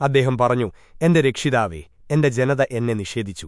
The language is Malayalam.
അദ്ദേഹം പറഞ്ഞു എന്റെ രക്ഷിതാവേ എന്റെ ജനത എന്നെ നിഷേധിച്ചു.